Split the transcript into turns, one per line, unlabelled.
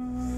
Mm-hmm.